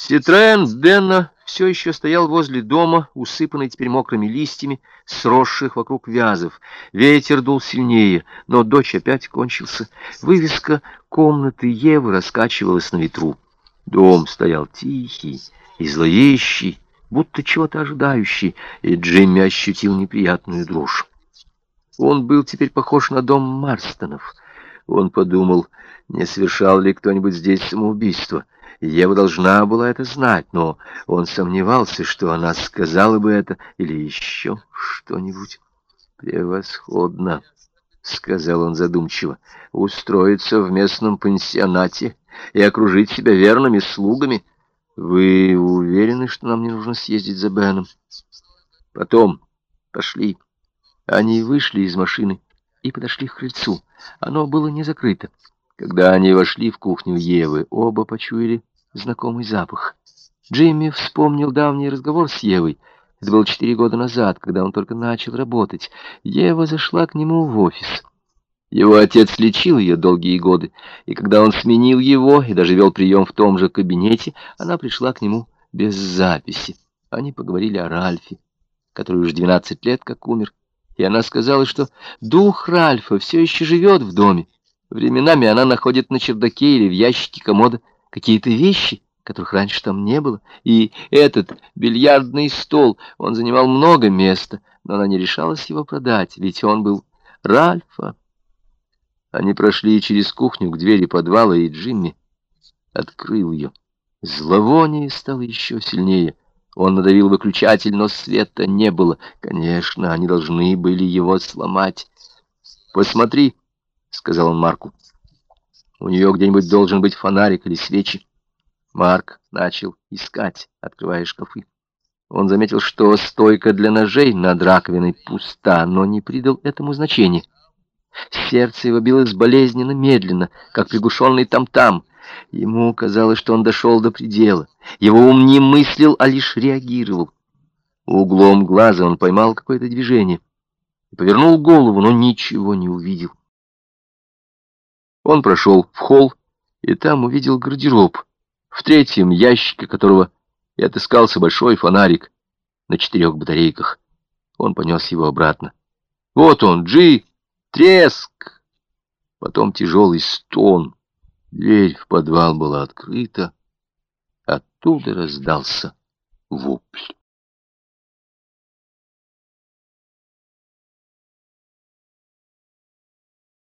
Ситроен Бенна все еще стоял возле дома, усыпанный теперь мокрыми листьями, сросших вокруг вязов. Ветер дул сильнее, но дождь опять кончился. Вывеска комнаты Евы раскачивалась на ветру. Дом стоял тихий и зловещий, будто чего-то ожидающий, и Джимми ощутил неприятную дрожь. Он был теперь похож на дом Марстонов. Он подумал, не совершал ли кто-нибудь здесь самоубийство. Ева должна была это знать, но он сомневался, что она сказала бы это или еще что-нибудь. «Превосходно», — сказал он задумчиво, — «устроиться в местном пансионате и окружить себя верными слугами. Вы уверены, что нам не нужно съездить за Беном?» «Потом. Пошли». Они вышли из машины и подошли к крыльцу. Оно было не закрыто. Когда они вошли в кухню Евы, оба почуяли знакомый запах. Джимми вспомнил давний разговор с Евой. Это было четыре года назад, когда он только начал работать. Ева зашла к нему в офис. Его отец лечил ее долгие годы, и когда он сменил его и даже вел прием в том же кабинете, она пришла к нему без записи. Они поговорили о Ральфе, который уже двенадцать лет как умер, и она сказала, что дух Ральфа все еще живет в доме. Временами она находит на чердаке или в ящике комода какие-то вещи, которых раньше там не было. И этот бильярдный стол, он занимал много места, но она не решалась его продать, ведь он был Ральфа. Они прошли через кухню к двери подвала, и Джимми открыл ее. Зловоние стало еще сильнее. Он надавил выключатель, но света не было. Конечно, они должны были его сломать. «Посмотри», — сказал он Марку. У нее где-нибудь должен быть фонарик или свечи. Марк начал искать, открывая шкафы. Он заметил, что стойка для ножей над раковиной пуста, но не придал этому значения. Сердце его билось болезненно медленно, как приглушенный там-там. Ему казалось, что он дошел до предела. Его ум не мыслил, а лишь реагировал. Углом глаза он поймал какое-то движение повернул голову, но ничего не увидел. Он прошел в холл и там увидел гардероб, в третьем ящике которого и отыскался большой фонарик на четырех батарейках. Он понес его обратно. Вот он, Джи! Треск! Потом тяжелый стон. Дверь в подвал была открыта. Оттуда раздался вопль.